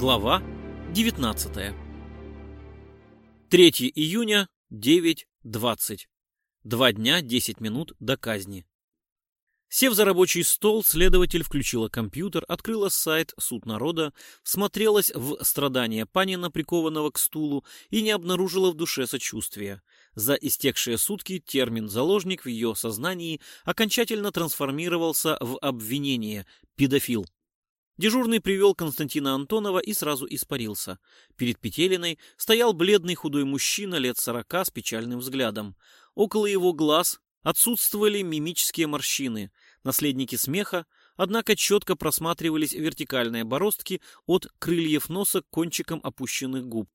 Глава 19 3 июня, 9.20. Два дня, 10 минут до казни. Сев за рабочий стол, следователь включила компьютер, открыла сайт «Суд народа», смотрелась в страдания Панина, прикованного к стулу, и не обнаружила в душе сочувствия. За истекшие сутки термин «заложник» в ее сознании окончательно трансформировался в обвинение «педофил». Дежурный привел Константина Антонова и сразу испарился. Перед Петелиной стоял бледный худой мужчина лет сорока с печальным взглядом. Около его глаз отсутствовали мимические морщины, наследники смеха, однако четко просматривались вертикальные бороздки от крыльев носа к кончикам опущенных губ.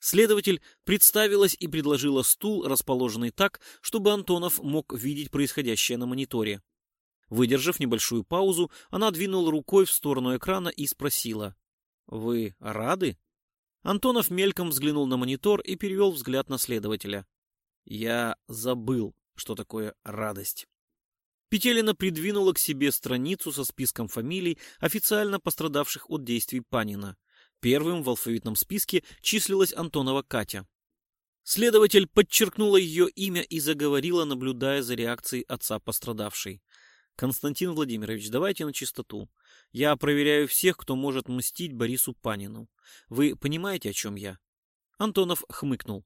Следователь представилась и предложила стул, расположенный так, чтобы Антонов мог видеть происходящее на мониторе. Выдержав небольшую паузу, она двинула рукой в сторону экрана и спросила. «Вы рады?» Антонов мельком взглянул на монитор и перевел взгляд на следователя. «Я забыл, что такое радость». Петелина придвинула к себе страницу со списком фамилий, официально пострадавших от действий Панина. Первым в алфавитном списке числилась Антонова Катя. Следователь подчеркнула ее имя и заговорила, наблюдая за реакцией отца пострадавшей. «Константин Владимирович, давайте на чистоту. Я проверяю всех, кто может мстить Борису Панину. Вы понимаете, о чем я?» Антонов хмыкнул.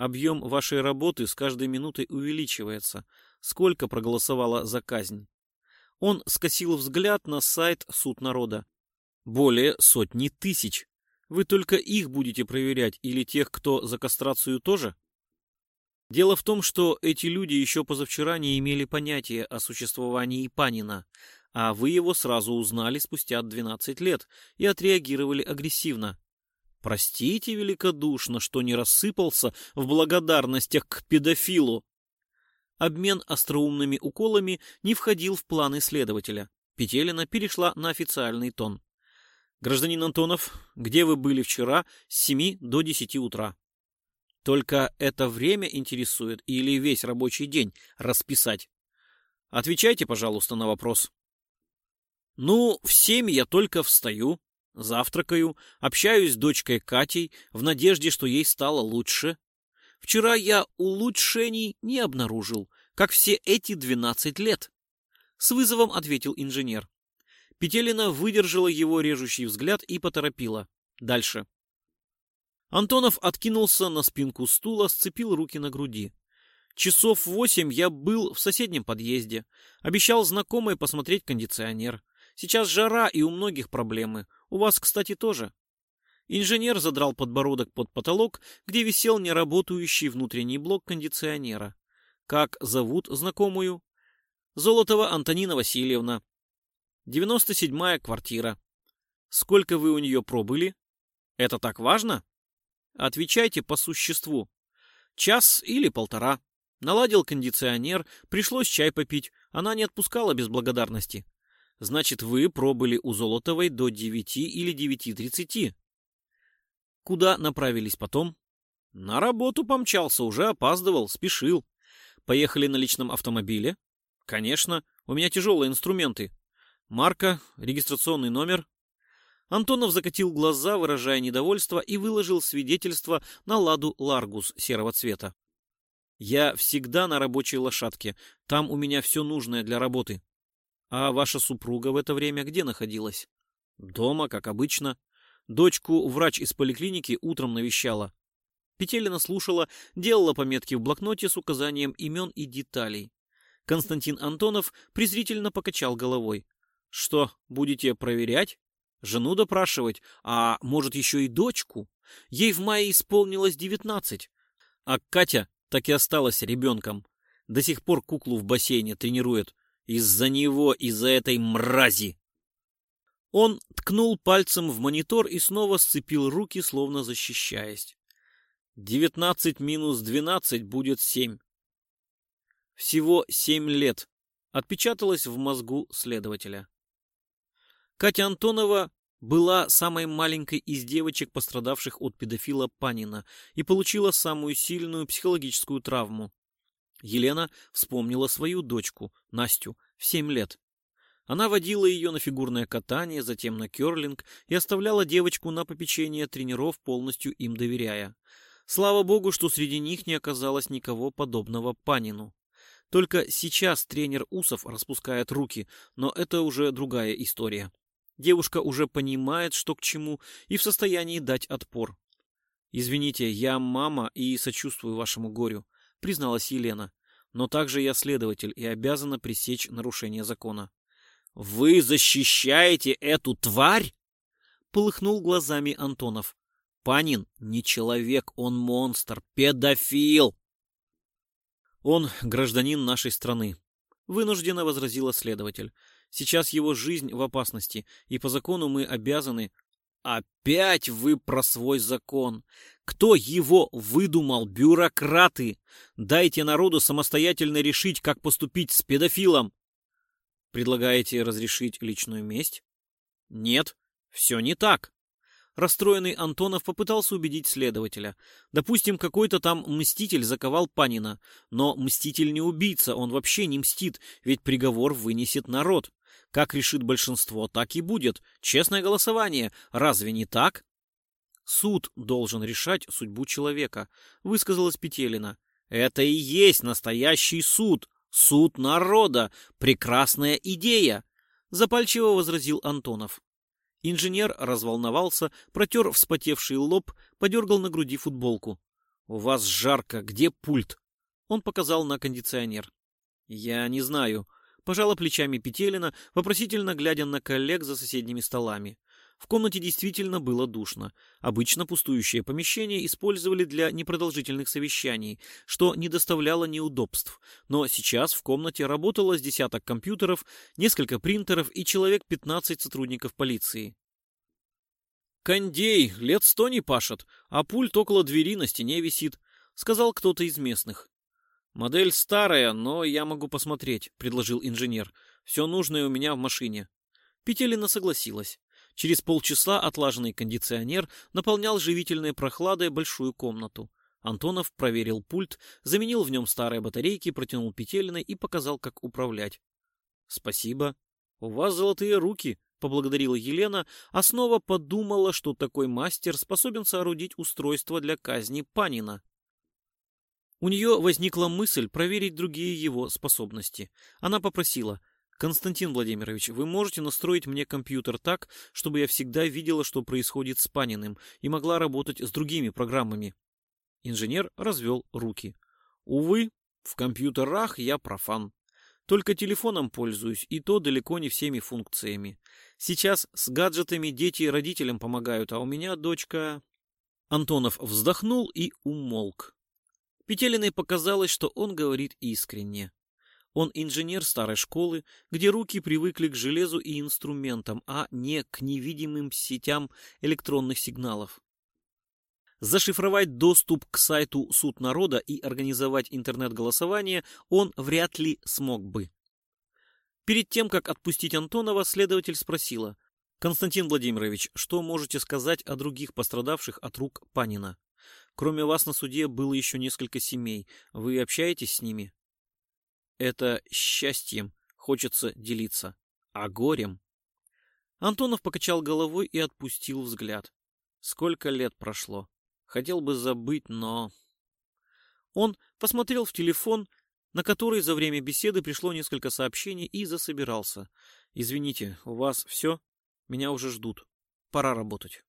Объем вашей работы с каждой минутой увеличивается. Сколько проголосовало за казнь? Он скосил взгляд на сайт Суд народа. Более сотни тысяч. Вы только их будете проверять или тех, кто за кастрацию тоже? Дело в том, что эти люди еще позавчера не имели понятия о существовании Панина, а вы его сразу узнали спустя 12 лет и отреагировали агрессивно. Простите великодушно, что не рассыпался в благодарностях к педофилу. Обмен остроумными уколами не входил в планы следователя. Петелина перешла на официальный тон. Гражданин Антонов, где вы были вчера с 7 до 10 утра? Только это время интересует или весь рабочий день расписать? Отвечайте, пожалуйста, на вопрос. Ну, в семь я только встаю, Завтракаю, общаюсь с дочкой Катей в надежде, что ей стало лучше. Вчера я улучшений не обнаружил, как все эти 12 лет. С вызовом ответил инженер. Петелина выдержала его режущий взгляд и поторопила. Дальше. Антонов откинулся на спинку стула, сцепил руки на груди. Часов восемь я был в соседнем подъезде. Обещал знакомой посмотреть кондиционер. Сейчас жара и у многих проблемы. У вас, кстати, тоже. Инженер задрал подбородок под потолок, где висел неработающий внутренний блок кондиционера. Как зовут знакомую? Золотова Антонина Васильевна. 97-я квартира. Сколько вы у нее пробыли? Это так важно? Отвечайте по существу. Час или полтора. Наладил кондиционер, пришлось чай попить. Она не отпускала без благодарности. Значит, вы пробыли у Золотовой до 9 или 9.30. Куда направились потом? На работу помчался, уже опаздывал, спешил. Поехали на личном автомобиле? Конечно, у меня тяжелые инструменты. Марка, регистрационный номер. Антонов закатил глаза, выражая недовольство, и выложил свидетельство на ладу Ларгус серого цвета. Я всегда на рабочей лошадке. Там у меня все нужное для работы. А ваша супруга в это время где находилась? Дома, как обычно. Дочку врач из поликлиники утром навещала. Петелина слушала, делала пометки в блокноте с указанием имен и деталей. Константин Антонов презрительно покачал головой. Что, будете проверять? Жену допрашивать, а может еще и дочку? Ей в мае исполнилось девятнадцать. А Катя так и осталась ребенком. До сих пор куклу в бассейне тренирует. Из-за него, из-за этой мрази. Он ткнул пальцем в монитор и снова сцепил руки, словно защищаясь. Девятнадцать минус двенадцать будет семь. Всего семь лет. Отпечаталось в мозгу следователя. Катя Антонова была самой маленькой из девочек, пострадавших от педофила Панина, и получила самую сильную психологическую травму. Елена вспомнила свою дочку, Настю, в семь лет. Она водила ее на фигурное катание, затем на керлинг и оставляла девочку на попечение тренеров, полностью им доверяя. Слава богу, что среди них не оказалось никого подобного Панину. Только сейчас тренер Усов распускает руки, но это уже другая история. Девушка уже понимает, что к чему, и в состоянии дать отпор. «Извините, я мама и сочувствую вашему горю», — призналась Елена. «Но также я следователь и обязана пресечь нарушение закона». «Вы защищаете эту тварь?» — полыхнул глазами Антонов. «Панин не человек, он монстр, педофил!» «Он гражданин нашей страны», — вынужденно возразила следователь. «Сейчас его жизнь в опасности, и по закону мы обязаны...» «Опять вы про свой закон! Кто его выдумал? Бюрократы! Дайте народу самостоятельно решить, как поступить с педофилом!» «Предлагаете разрешить личную месть?» «Нет, все не так. Расстроенный Антонов попытался убедить следователя. Допустим, какой-то там мститель заковал Панина. Но мститель не убийца, он вообще не мстит, ведь приговор вынесет народ. Как решит большинство, так и будет. Честное голосование. Разве не так? Суд должен решать судьбу человека, высказалась Петелина. Это и есть настоящий суд. Суд народа. Прекрасная идея. Запальчиво возразил Антонов. Инженер разволновался, протер вспотевший лоб, подергал на груди футболку. «У вас жарко. Где пульт?» Он показал на кондиционер. «Я не знаю», — пожала плечами Петелина, вопросительно глядя на коллег за соседними столами. В комнате действительно было душно. Обычно пустующее помещение использовали для непродолжительных совещаний, что не доставляло неудобств. Но сейчас в комнате работало с десяток компьютеров, несколько принтеров и человек 15 сотрудников полиции. «Кондей, лет сто не пашет, а пульт около двери на стене висит», — сказал кто-то из местных. «Модель старая, но я могу посмотреть», — предложил инженер. «Все нужное у меня в машине». Петелина согласилась. Через полчаса отлаженный кондиционер наполнял живительной прохладой большую комнату. Антонов проверил пульт, заменил в нем старые батарейки, протянул Петелиной и показал, как управлять. «Спасибо. У вас золотые руки», — поблагодарила Елена, а снова подумала, что такой мастер способен соорудить устройство для казни Панина. У нее возникла мысль проверить другие его способности. Она попросила, Константин Владимирович, вы можете настроить мне компьютер так, чтобы я всегда видела, что происходит с Паниным, и могла работать с другими программами. Инженер развел руки. Увы, в компьютерах я профан. Только телефоном пользуюсь, и то далеко не всеми функциями. Сейчас с гаджетами дети родителям помогают, а у меня дочка... Антонов вздохнул и умолк. Петелиной показалось, что он говорит искренне. Он инженер старой школы, где руки привыкли к железу и инструментам, а не к невидимым сетям электронных сигналов. Зашифровать доступ к сайту Суд народа и организовать интернет-голосование он вряд ли смог бы. Перед тем, как отпустить Антонова, следователь спросила, «Константин Владимирович, что можете сказать о других пострадавших от рук Панина? Кроме вас на суде было еще несколько семей. Вы общаетесь с ними?» Это счастьем хочется делиться, а горем... Антонов покачал головой и отпустил взгляд. Сколько лет прошло. Хотел бы забыть, но... Он посмотрел в телефон, на который за время беседы пришло несколько сообщений и засобирался. «Извините, у вас все? Меня уже ждут. Пора работать».